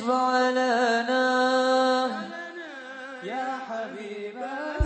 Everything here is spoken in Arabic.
اشفع لنا يا حبيبنا.